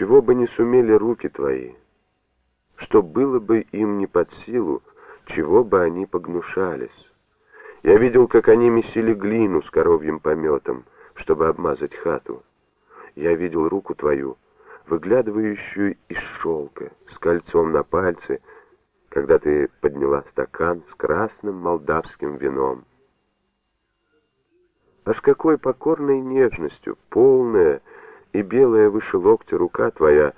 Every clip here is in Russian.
чего бы не сумели руки твои, что было бы им не под силу, чего бы они погнушались. Я видел, как они месили глину с коровьим пометом, чтобы обмазать хату. Я видел руку твою, выглядывающую из шелка, с кольцом на пальце, когда ты подняла стакан с красным молдавским вином. А с какой покорной нежностью, полная и белая выше локтя рука твоя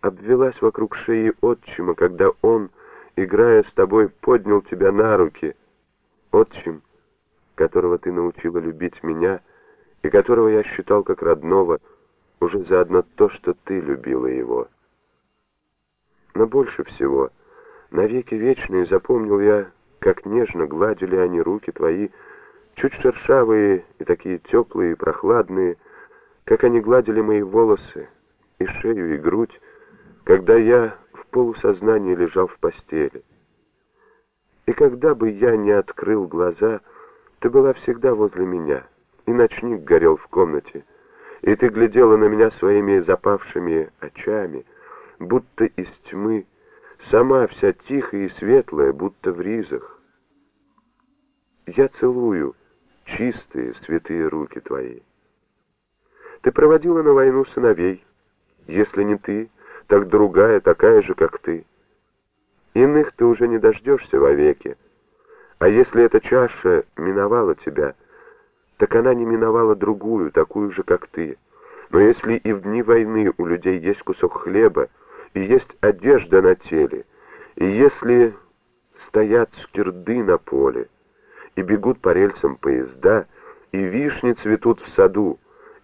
обвелась вокруг шеи отчима, когда он, играя с тобой, поднял тебя на руки. Отчим, которого ты научила любить меня и которого я считал как родного, уже заодно то, что ты любила его. Но больше всего, навеки вечные запомнил я, как нежно гладили они руки твои, чуть шершавые и такие теплые и прохладные, как они гладили мои волосы и шею, и грудь, когда я в полусознании лежал в постели. И когда бы я не открыл глаза, ты была всегда возле меня, и ночник горел в комнате, и ты глядела на меня своими запавшими очами, будто из тьмы, сама вся тихая и светлая, будто в ризах. Я целую чистые, святые руки твои. Ты проводила на войну сыновей. Если не ты, так другая, такая же, как ты. Иных ты уже не дождешься вовеки. А если эта чаша миновала тебя, так она не миновала другую, такую же, как ты. Но если и в дни войны у людей есть кусок хлеба, и есть одежда на теле, и если стоят скирды на поле, и бегут по рельсам поезда, и вишни цветут в саду,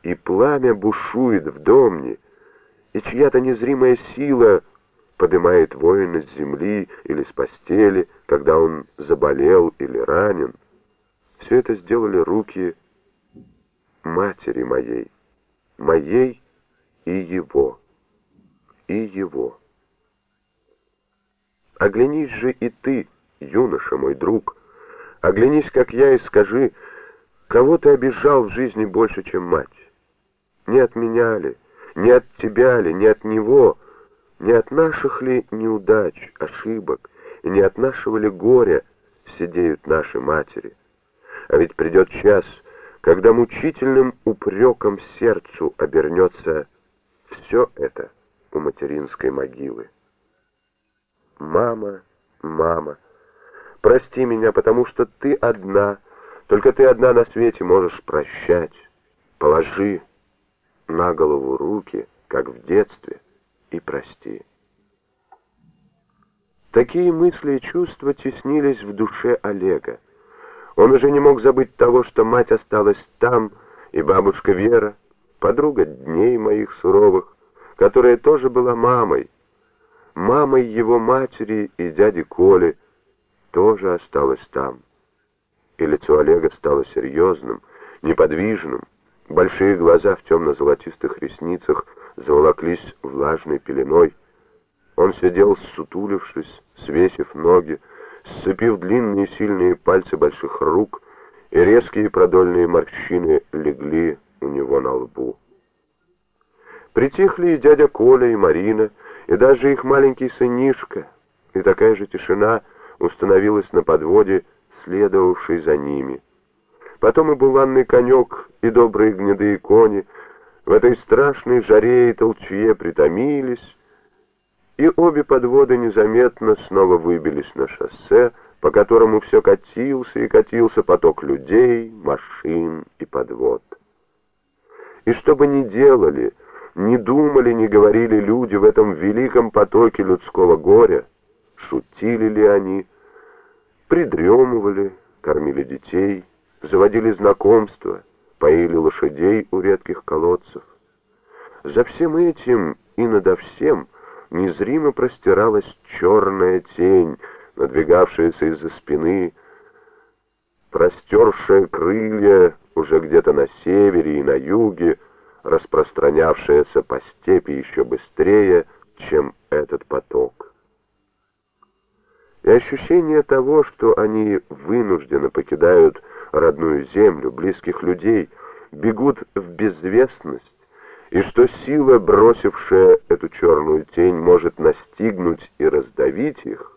и пламя бушует в домне, и чья-то незримая сила поднимает воина с земли или с постели, когда он заболел или ранен. Все это сделали руки матери моей, моей и его, и его. Оглянись же и ты, юноша мой друг, оглянись, как я, и скажи, кого ты обижал в жизни больше, чем мать? Не от меня ли, не от тебя ли, не от него, не от наших ли неудач, ошибок, и не от нашего ли горя сидеют наши матери? А ведь придет час, когда мучительным упреком сердцу обернется все это у материнской могилы. Мама, мама, прости меня, потому что ты одна, только ты одна на свете можешь прощать. Положи на голову руки, как в детстве, и прости. Такие мысли и чувства теснились в душе Олега. Он уже не мог забыть того, что мать осталась там, и бабушка Вера, подруга дней моих суровых, которая тоже была мамой, мамой его матери и дяди Коли, тоже осталась там. И лицо Олега стало серьезным, неподвижным, Большие глаза в темно-золотистых ресницах заволоклись влажной пеленой. Он сидел, сутулившись, свесив ноги, сцепив длинные сильные пальцы больших рук, и резкие продольные морщины легли у него на лбу. Притихли и дядя Коля, и Марина, и даже их маленький сынишка, и такая же тишина установилась на подводе, следовавшей за ними. Потом и буланный конек, и добрые гнедые кони в этой страшной жаре и толчье притомились, и обе подводы незаметно снова выбились на шоссе, по которому все катился и катился поток людей, машин и подвод. И что бы ни делали, ни думали, ни говорили люди в этом великом потоке людского горя, шутили ли они, придремывали, кормили детей, заводили знакомства, поили лошадей у редких колодцев. За всем этим и надо всем незримо простиралась черная тень, надвигавшаяся из-за спины, простершая крылья уже где-то на севере и на юге, распространявшаяся по степи еще быстрее, чем этот поток. И ощущение того, что они вынужденно покидают родную землю, близких людей, бегут в безвестность и что сила, бросившая эту черную тень, может настигнуть и раздавить их,